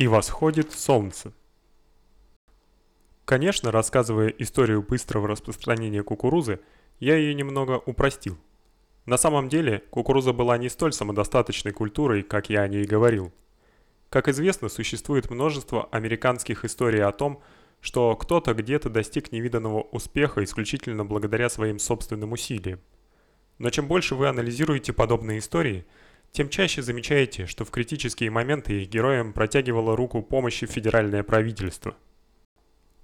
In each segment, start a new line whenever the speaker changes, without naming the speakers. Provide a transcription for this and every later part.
И восходит солнце. Конечно, рассказывая историю быстрого распространения кукурузы, я ее немного упростил. На самом деле, кукуруза была не столь самодостаточной культурой, как я о ней говорил. Как известно, существует множество американских историй о том, что кто-то где-то достиг невиданного успеха исключительно благодаря своим собственным усилиям. Но чем больше вы анализируете подобные истории, тем чаще замечаете, что в критические моменты их героям протягивало руку помощи федеральное правительство.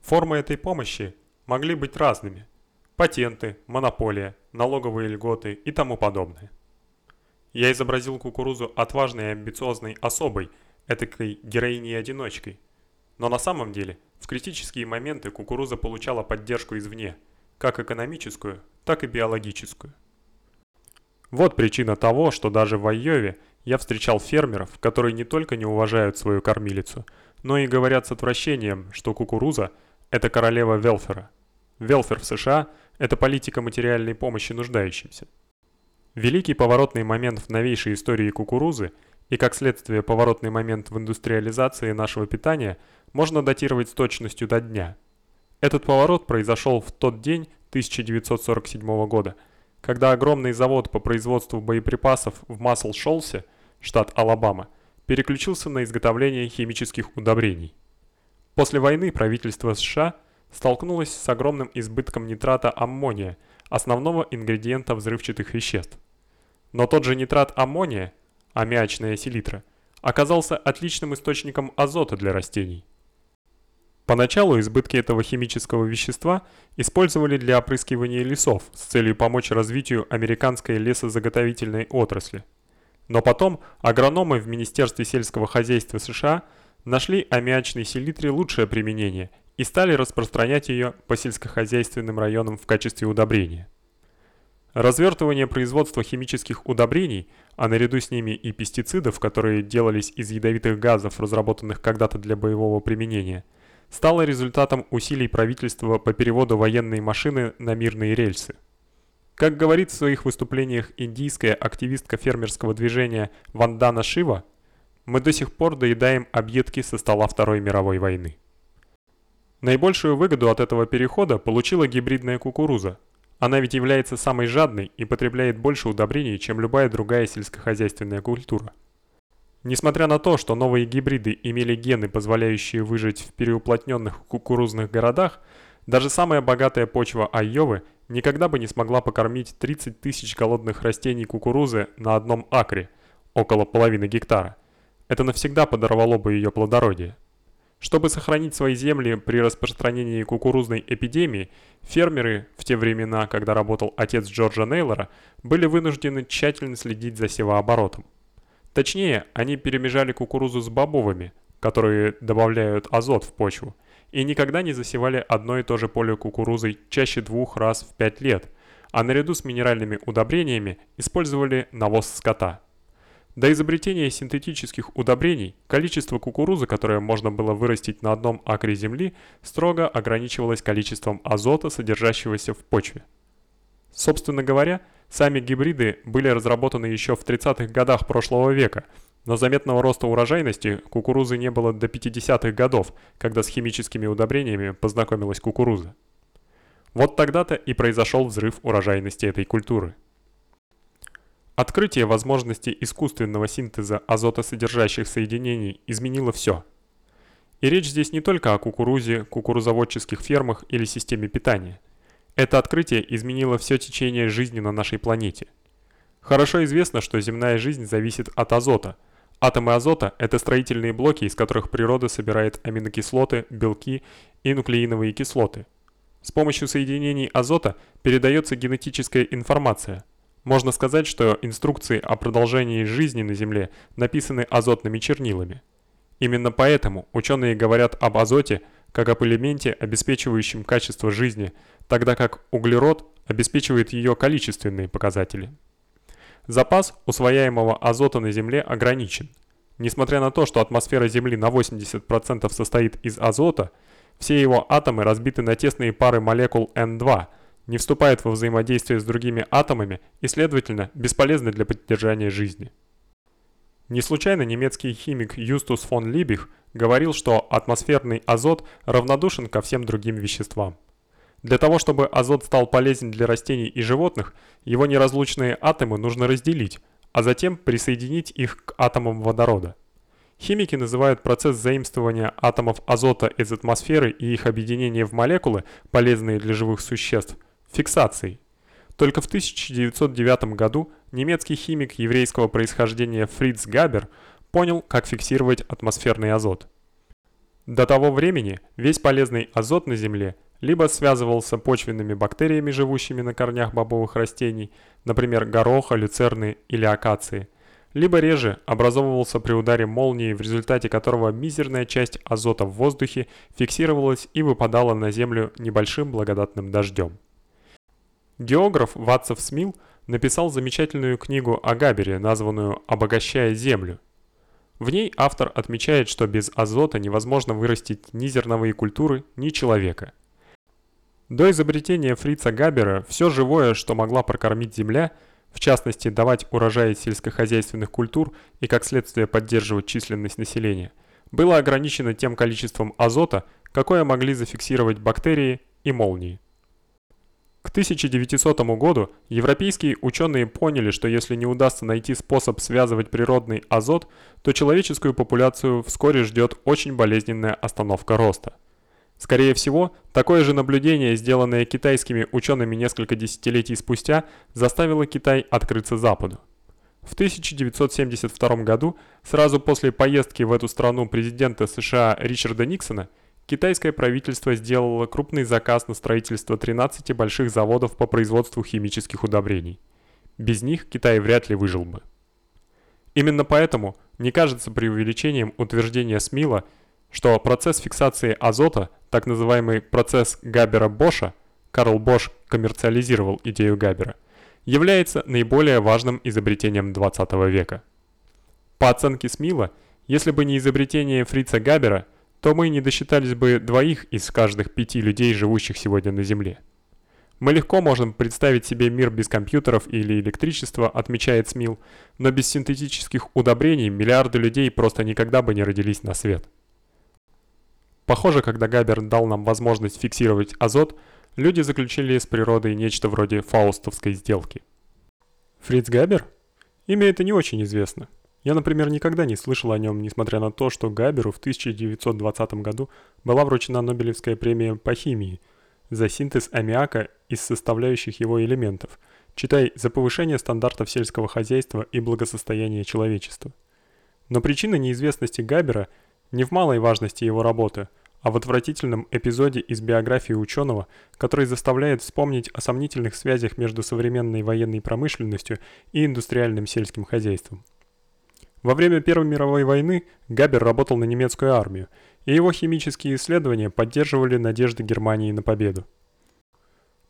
Формы этой помощи могли быть разными: патенты, монополия, налоговые льготы и тому подобное. Я изобразил кукурузу отважной и амбициозной особой, этакой героиней-одиночкой. Но на самом деле, в критические моменты кукуруза получала поддержку извне, как экономическую, так и биологическую. Вот причина того, что даже в Айове я встречал фермеров, которые не только не уважают свою кормилицу, но и говорят с отвращением, что кукуруза – это королева велфера. Велфер в США – это политика материальной помощи нуждающимся. Великий поворотный момент в новейшей истории кукурузы и, как следствие, поворотный момент в индустриализации нашего питания можно датировать с точностью до дня. Этот поворот произошел в тот день 1947 года – когда огромный завод по производству боеприпасов в Масл-Шолсе, штат Алабама, переключился на изготовление химических удобрений. После войны правительство США столкнулось с огромным избытком нитрата аммония, основного ингредиента взрывчатых веществ. Но тот же нитрат аммония, аммиачная селитра, оказался отличным источником азота для растений. Поначалу избытки этого химического вещества использовали для опрыскивания лесов с целью помочь развитию американской лесозаготовительной отрасли. Но потом агрономы в Министерстве сельского хозяйства США нашли аммиачной селитре лучшее применение и стали распространять ее по сельскохозяйственным районам в качестве удобрения. Развертывание производства химических удобрений, а наряду с ними и пестицидов, которые делались из ядовитых газов, разработанных когда-то для боевого применения – стало результатом усилий правительства по переводу военной машины на мирные рельсы. Как говорит в своих выступлениях индийская активистка фермерского движения Вандана Шива, мы до сих пор доедаем объедки со стола Второй мировой войны. Наибольшую выгоду от этого перехода получила гибридная кукуруза. Она ведь является самой жадной и потребляет больше удобрений, чем любая другая сельскохозяйственная культура. Несмотря на то, что новые гибриды имели гены, позволяющие выжить в переуплотненных кукурузных городах, даже самая богатая почва Айовы никогда бы не смогла покормить 30 тысяч голодных растений кукурузы на одном акре, около половины гектара. Это навсегда подорвало бы ее плодородие. Чтобы сохранить свои земли при распространении кукурузной эпидемии, фермеры в те времена, когда работал отец Джорджа Нейлора, были вынуждены тщательно следить за севооборотом. Точнее, они перемежали кукурузу с бобовыми, которые добавляют азот в почву, и никогда не засевали одно и то же поле кукурузой чаще двух раз в 5 лет, а наряду с минеральными удобрениями использовали навоз скота. До изобретения синтетических удобрений количество кукурузы, которое можно было вырастить на одном акре земли, строго ограничивалось количеством азота, содержащегося в почве. Собственно говоря, Сами гибриды были разработаны еще в 30-х годах прошлого века, но заметного роста урожайности кукурузы не было до 50-х годов, когда с химическими удобрениями познакомилась кукуруза. Вот тогда-то и произошел взрыв урожайности этой культуры. Открытие возможности искусственного синтеза азотосодержащих соединений изменило все. И речь здесь не только о кукурузе, кукурузоводческих фермах или системе питания. Это открытие изменило все течение жизни на нашей планете. Хорошо известно, что земная жизнь зависит от азота. Атомы азота – это строительные блоки, из которых природа собирает аминокислоты, белки и нуклеиновые кислоты. С помощью соединений азота передается генетическая информация. Можно сказать, что инструкции о продолжении жизни на Земле написаны азотными чернилами. Именно поэтому ученые говорят об азоте как об элементе, обеспечивающем качество жизни – тогда как углерод обеспечивает ее количественные показатели. Запас усвояемого азота на Земле ограничен. Несмотря на то, что атмосфера Земли на 80% состоит из азота, все его атомы разбиты на тесные пары молекул N2, не вступают во взаимодействие с другими атомами и, следовательно, бесполезны для поддержания жизни. Не случайно немецкий химик Юстус фон Либих говорил, что атмосферный азот равнодушен ко всем другим веществам. Для того, чтобы азот стал полезен для растений и животных, его неразлучные атомы нужно разделить, а затем присоединить их к атомам водорода. Химики называют процесс заимствования атомов азота из атмосферы и их объединения в молекулы, полезные для живых существ, фиксацией. Только в 1909 году немецкий химик еврейского происхождения Фриц Габер понял, как фиксировать атмосферный азот. До того времени весь полезный азот на Земле либо связывался почвенными бактериями, живущими на корнях бобовых растений, например, гороха, люцерны или акации, либо реже образовывался при ударе молнии, в результате которого мизерная часть азота в воздухе фиксировалась и выпадала на землю небольшим благодатным дождем. Географ Ватсов Смил написал замечательную книгу о Габере, названную «Обогащая землю». В ней автор отмечает, что без азота невозможно вырастить ни зерновые культуры, ни человека. До изобретения Фрица Габера все живое, что могла прокормить земля, в частности давать урожай сельскохозяйственных культур и как следствие поддерживать численность населения, было ограничено тем количеством азота, какое могли зафиксировать бактерии и молнии. К 1900 году европейские ученые поняли, что если не удастся найти способ связывать природный азот, то человеческую популяцию вскоре ждет очень болезненная остановка роста. Скорее всего, такое же наблюдение, сделанное китайскими учеными несколько десятилетий спустя, заставило Китай открыться Западу. В 1972 году, сразу после поездки в эту страну президента США Ричарда Никсона, китайское правительство сделало крупный заказ на строительство 13 больших заводов по производству химических удобрений. Без них Китай вряд ли выжил бы. Именно поэтому не кажется преувеличением утверждение Смила, что процесс фиксации азота, так называемый процесс Габера-Боша, Карл Бош коммерциализировал идею Габера, является наиболее важным изобретением 20 века. По оценке Смила, если бы не изобретение Фрица Габера – то мы не досчитались бы двоих из каждых пяти людей, живущих сегодня на Земле. Мы легко можем представить себе мир без компьютеров или электричества, отмечает Смил, но без синтетических удобрений миллиарды людей просто никогда бы не родились на свет. Похоже, когда Габер дал нам возможность фиксировать азот, люди заключили с природой нечто вроде фаустовской сделки. Фриц Габер? Имя это не очень известно. Я, например, никогда не слышал о нем, несмотря на то, что Габеру в 1920 году была вручена Нобелевская премия по химии за синтез аммиака из составляющих его элементов, читай за повышение стандартов сельского хозяйства и благосостояния человечества. Но причина неизвестности Габера не в малой важности его работы, а в отвратительном эпизоде из биографии ученого, который заставляет вспомнить о сомнительных связях между современной военной промышленностью и индустриальным сельским хозяйством. Во время Первой мировой войны Габер работал на немецкую армию, и его химические исследования поддерживали надежды Германии на победу.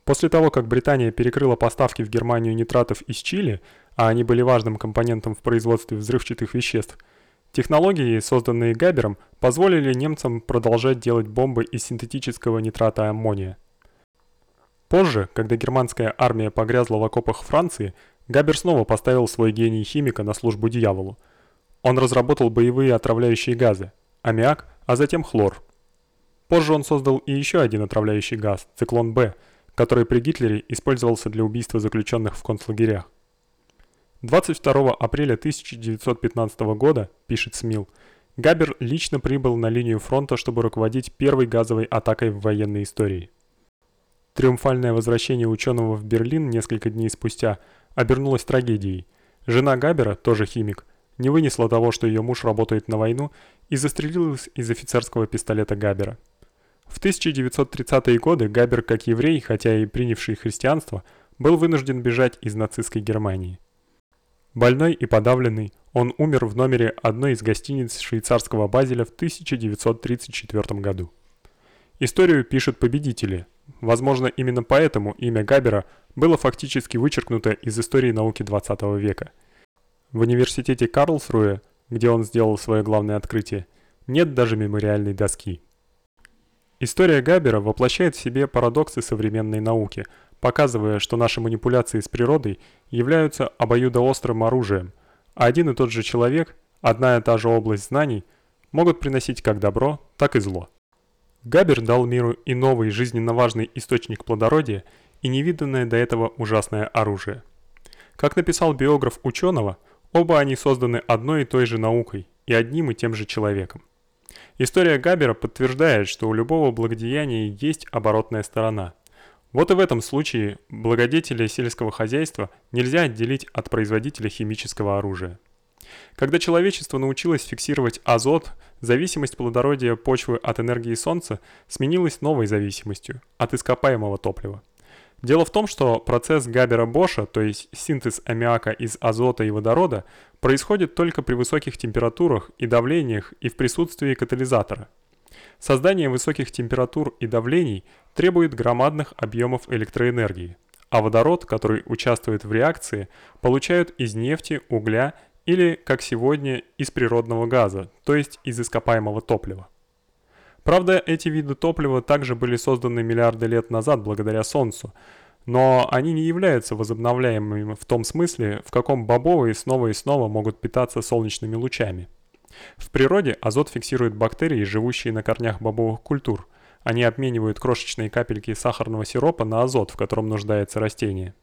После того, как Британия перекрыла поставки в Германию нитратов из Чили, а они были важным компонентом в производстве взрывчатых веществ, технологии, созданные Габером, позволили немцам продолжать делать бомбы из синтетического нитрата аммония. Позже, когда германская армия погрязла в окопах Франции, Габер снова поставил свой гений химика на службу дьяволу – он разработал боевые отравляющие газы – аммиак, а затем хлор. Позже он создал и еще один отравляющий газ – циклон-Б, который при Гитлере использовался для убийства заключенных в концлагерях. 22 апреля 1915 года, пишет СМИЛ, Габер лично прибыл на линию фронта, чтобы руководить первой газовой атакой в военной истории. Триумфальное возвращение ученого в Берлин несколько дней спустя обернулось трагедией. Жена Габера, тоже химик, не вынесла того, что ее муж работает на войну, и застрелилась из офицерского пистолета Габера. В 1930-е годы Габер, как еврей, хотя и принявший христианство, был вынужден бежать из нацистской Германии. Больной и подавленный, он умер в номере одной из гостиниц швейцарского Базеля в 1934 году. Историю пишут победители. Возможно, именно поэтому имя Габера было фактически вычеркнуто из истории науки 20 века – в университете Карлсруэ, где он сделал свое главное открытие, нет даже мемориальной доски. История Габера воплощает в себе парадоксы современной науки, показывая, что наши манипуляции с природой являются обоюдоострым оружием, а один и тот же человек, одна и та же область знаний могут приносить как добро, так и зло. Габер дал миру и новый жизненно важный источник плодородия и невиданное до этого ужасное оружие. Как написал биограф ученого, оба они созданы одной и той же наукой и одним и тем же человеком. История Габера подтверждает, что у любого благодеяния есть оборотная сторона. Вот и в этом случае благодетеля сельского хозяйства нельзя отделить от производителя химического оружия. Когда человечество научилось фиксировать азот, зависимость плодородия почвы от энергии солнца сменилась новой зависимостью от ископаемого топлива. Дело в том, что процесс Габера-Боша, то есть синтез аммиака из азота и водорода, происходит только при высоких температурах и давлениях и в присутствии катализатора. Создание высоких температур и давлений требует громадных объемов электроэнергии, а водород, который участвует в реакции, получают из нефти, угля или, как сегодня, из природного газа, то есть из ископаемого топлива. Правда, эти виды топлива также были созданы миллиарды лет назад благодаря Солнцу, но они не являются возобновляемыми в том смысле, в каком бобовые снова и снова могут питаться солнечными лучами. В природе азот фиксирует бактерии, живущие на корнях бобовых культур. Они обменивают крошечные капельки сахарного сиропа на азот, в котором нуждается растение.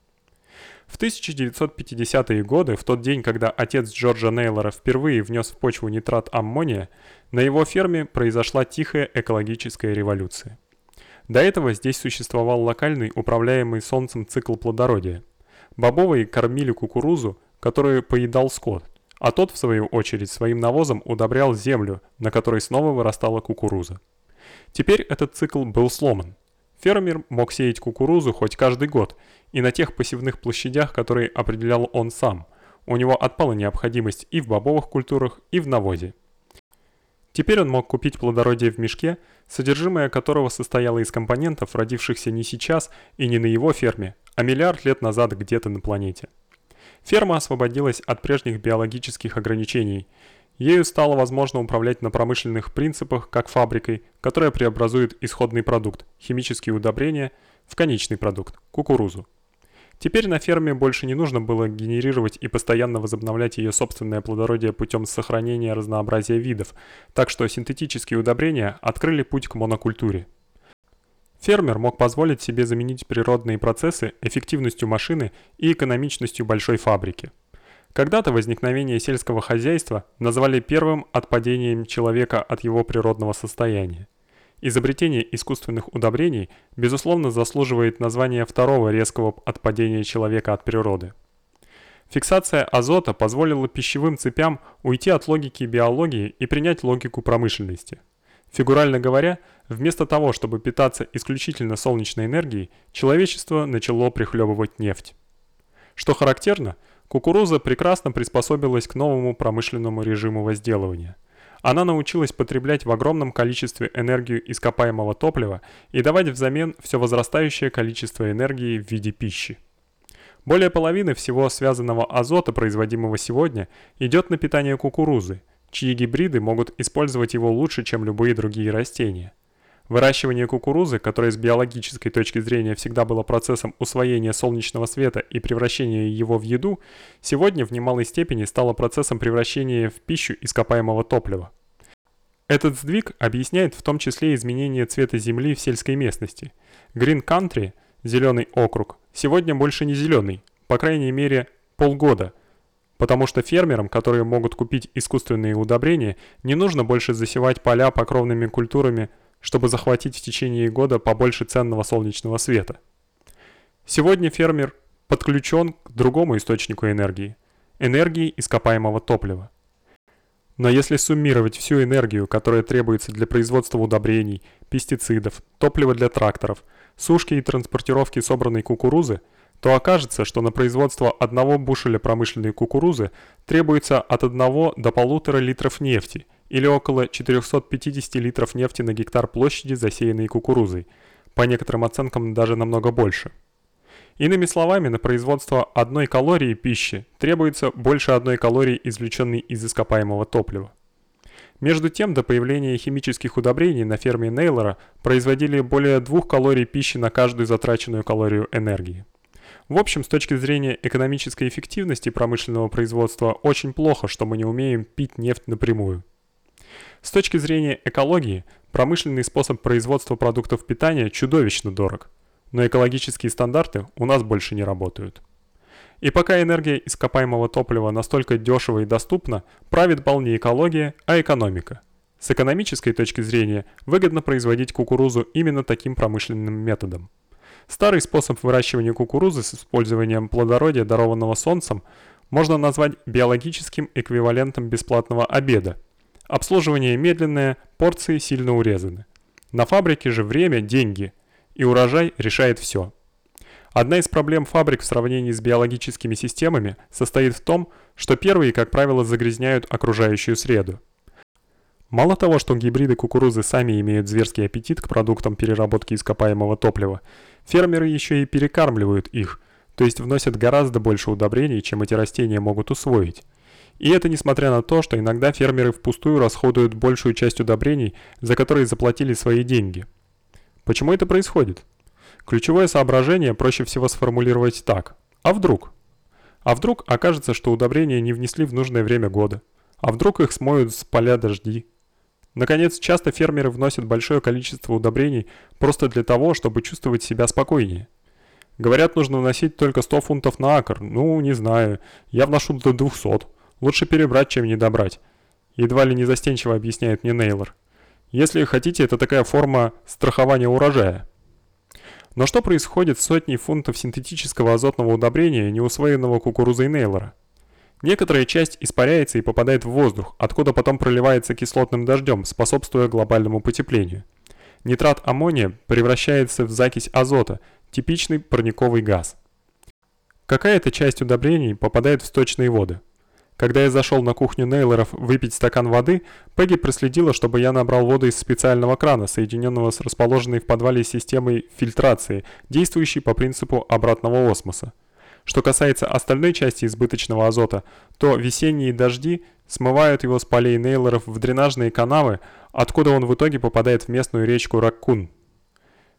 В 1950-е годы, в тот день, когда отец Джорджа Нейлора впервые внес в почву нитрат аммония, на его ферме произошла тихая экологическая революция. До этого здесь существовал локальный управляемый солнцем цикл плодородия. Бобовые кормили кукурузу, которую поедал скот, а тот в свою очередь своим навозом удобрял землю, на которой снова вырастала кукуруза. Теперь этот цикл был сломан. Фермер мог сеять кукурузу хоть каждый год и на тех посевных площадях, которые определял он сам. У него отпала необходимость и в бобовых культурах, и в навозе. Теперь он мог купить плодородие в мешке, содержимое которого состояло из компонентов, родившихся не сейчас и не на его ферме, а миллиард лет назад где-то на планете. Ферма освободилась от прежних биологических ограничений – Ею стало возможно управлять на промышленных принципах, как фабрикой, которая преобразует исходный продукт химические удобрения в конечный продукт кукурузу. Теперь на ферме больше не нужно было генерировать и постоянно возобновлять ее собственное плодородие путем сохранения разнообразия видов, так что синтетические удобрения открыли путь к монокультуре. Фермер мог позволить себе заменить природные процессы эффективностью машины и экономичностью большой фабрики. Когда-то возникновение сельского хозяйства назвали первым отпадением человека от его природного состояния. Изобретение искусственных удобрений, безусловно, заслуживает названия второго резкого отпадения человека от природы. Фиксация азота позволила пищевым цепям уйти от логики биологии и принять логику промышленности. Фигурально говоря, вместо того, чтобы питаться исключительно солнечной энергией, человечество начало прихлебывать нефть. Что характерно – Кукуруза прекрасно приспособилась к новому промышленному режиму возделывания. Она научилась потреблять в огромном количестве энергию ископаемого топлива и давать взамен все возрастающее количество энергии в виде пищи. Более половины всего связанного азота, производимого сегодня, идет на питание кукурузы, чьи гибриды могут использовать его лучше, чем любые другие растения. Выращивание кукурузы, которое с биологической точки зрения всегда было процессом усвоения солнечного света и превращения его в еду, сегодня в немалой степени стало процессом превращения в пищу ископаемого топлива. Этот сдвиг объясняет в том числе изменение цвета земли в сельской местности. Green Country, зеленый округ, сегодня больше не зеленый, по крайней мере полгода, потому что фермерам, которые могут купить искусственные удобрения, не нужно больше засевать поля покровными культурами – чтобы захватить в течение года побольше ценного солнечного света. Сегодня фермер подключен к другому источнику энергии – энергии ископаемого топлива. Но если суммировать всю энергию, которая требуется для производства удобрений, пестицидов, топлива для тракторов, сушки и транспортировки собранной кукурузы, то окажется, что на производство одного бушеля промышленной кукурузы требуется от 1 до 1,5 литров нефти или около 450 литров нефти на гектар площади, засеянной кукурузой, по некоторым оценкам даже намного больше. Иными словами, на производство одной калории пищи требуется больше одной калории, извлеченной из ископаемого топлива. Между тем, до появления химических удобрений на ферме Нейлора производили более 2 калорий пищи на каждую затраченную калорию энергии. В общем, с точки зрения экономической эффективности промышленного производства очень плохо, что мы не умеем пить нефть напрямую. С точки зрения экологии, промышленный способ производства продуктов питания чудовищно дорог, но экологические стандарты у нас больше не работают. И пока энергия ископаемого топлива настолько дешева и доступна, правит бал не экология, а экономика. С экономической точки зрения выгодно производить кукурузу именно таким промышленным методом. Старый способ выращивания кукурузы с использованием плодородия, дарованного солнцем, можно назвать биологическим эквивалентом бесплатного обеда. Обслуживание медленное, порции сильно урезаны. На фабрике же время – деньги, и урожай решает все. Одна из проблем фабрик в сравнении с биологическими системами состоит в том, что первые, как правило, загрязняют окружающую среду. Мало того, что гибриды кукурузы сами имеют зверский аппетит к продуктам переработки ископаемого топлива, фермеры еще и перекармливают их, то есть вносят гораздо больше удобрений, чем эти растения могут усвоить. И это несмотря на то, что иногда фермеры впустую расходуют большую часть удобрений, за которые заплатили свои деньги. Почему это происходит? Ключевое соображение проще всего сформулировать так. А вдруг? А вдруг окажется, что удобрения не внесли в нужное время года? А вдруг их смоют с поля дожди? Наконец, часто фермеры вносят большое количество удобрений просто для того, чтобы чувствовать себя спокойнее. Говорят, нужно вносить только 100 фунтов на акр. Ну, не знаю. Я вношу до 200. Лучше перебрать, чем не добрать. Едва ли не застенчиво объясняет мне Нейлор. Если хотите, это такая форма страхования урожая. Но что происходит с сотней фунтов синтетического азотного удобрения, не усвоенного кукурузой Нейлора? Некоторая часть испаряется и попадает в воздух, откуда потом проливается кислотным дождем, способствуя глобальному потеплению. Нитрат аммония превращается в закись азота, типичный парниковый газ. Какая-то часть удобрений попадает в сточные воды. Когда я зашел на кухню Нейлоров выпить стакан воды, Пегги проследила, чтобы я набрал воду из специального крана, соединенного с расположенной в подвале системой фильтрации, действующей по принципу обратного осмоса. Что касается остальной части избыточного азота, то весенние дожди смывают его с полей нейлоров в дренажные канавы, откуда он в итоге попадает в местную речку Раккун.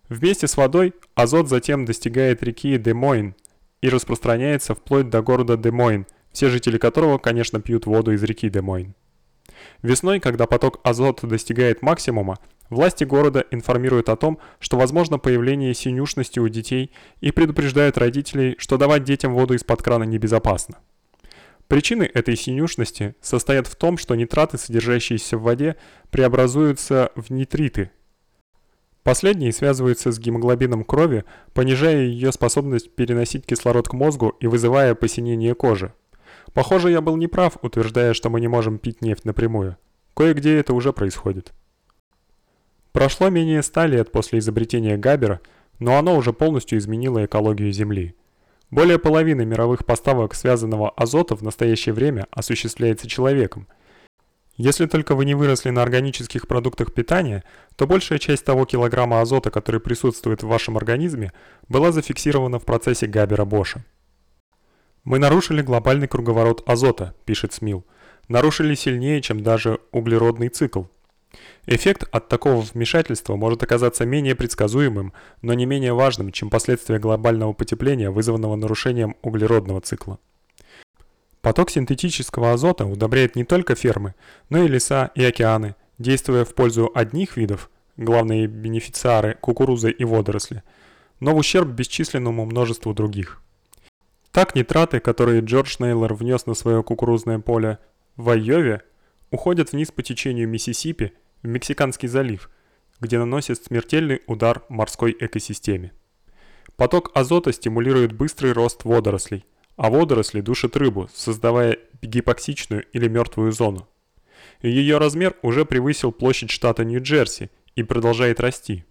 Вместе с водой азот затем достигает реки Демойн и распространяется вплоть до города Демойн, все жители которого, конечно, пьют воду из реки Демойн. Весной, когда поток азота достигает максимума, Власти города информируют о том, что возможно появление синюшности у детей и предупреждают родителей, что давать детям воду из-под крана небезопасно. Причины этой синюшности состоят в том, что нитраты, содержащиеся в воде, преобразуются в нитриты. Последние связываются с гемоглобином крови, понижая ее способность переносить кислород к мозгу и вызывая посинение кожи. Похоже, я был неправ, утверждая, что мы не можем пить нефть напрямую. Кое-где это уже происходит. Прошло менее ста лет после изобретения Габера, но оно уже полностью изменило экологию Земли. Более половины мировых поставок связанного азота в настоящее время осуществляется человеком. Если только вы не выросли на органических продуктах питания, то большая часть того килограмма азота, который присутствует в вашем организме, была зафиксирована в процессе Габера-Боша. Мы нарушили глобальный круговорот азота, пишет Смил. Нарушили сильнее, чем даже углеродный цикл. Эффект от такого вмешательства может оказаться менее предсказуемым, но не менее важным, чем последствия глобального потепления, вызванного нарушением углеродного цикла. Поток синтетического азота удобряет не только фермы, но и леса и океаны, действуя в пользу одних видов, главные бенефициары кукурузы и водоросли, но в ущерб бесчисленному множеству других. Так нитраты, которые Джордж Нейлор внес на свое кукурузное поле в Айове, уходят вниз по течению Миссисипи в Мексиканский залив, где наносит смертельный удар морской экосистеме. Поток азота стимулирует быстрый рост водорослей, а водоросли душат рыбу, создавая гипоксичную или мертвую зону. Ее размер уже превысил площадь штата Нью-Джерси и продолжает расти.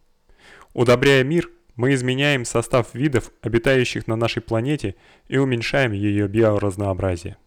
Удобряя мир, мы изменяем состав видов, обитающих на нашей планете, и уменьшаем ее биоразнообразие.